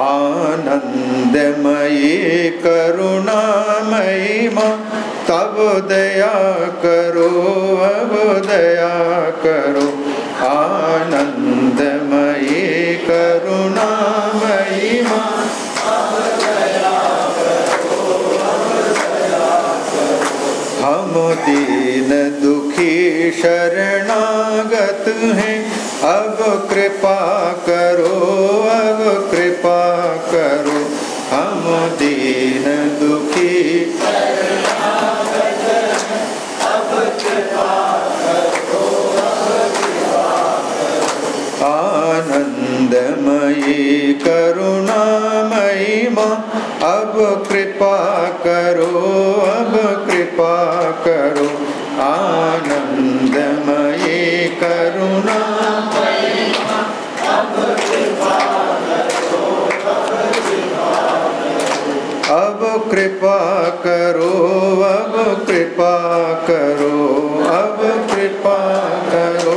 आनंदमयी करुणामयी माँ तब दया करो अब दया करो। आनंदमयी करुणामयी माँ हम दीन दुखी शरणागत हैं, अब कृपा करो दीन दुखी आनंदमयी करुणामयी माँ अब कृपा करो अब कृपा करो। आनंदमयी करुणा अब कृपा करो, अब कृपा करो, अब कृपा करो।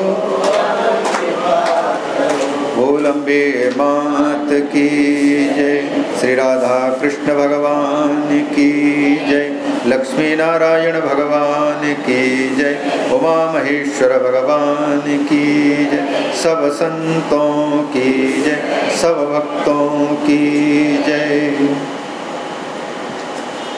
बोलंबे मात की जय, श्री राधा कृष्ण भगवान की जय, लक्ष्मी नारायण भगवान की जय, उमा महेश्वर भगवान की जय, सब संतों की जय, सब भक्तों की जय।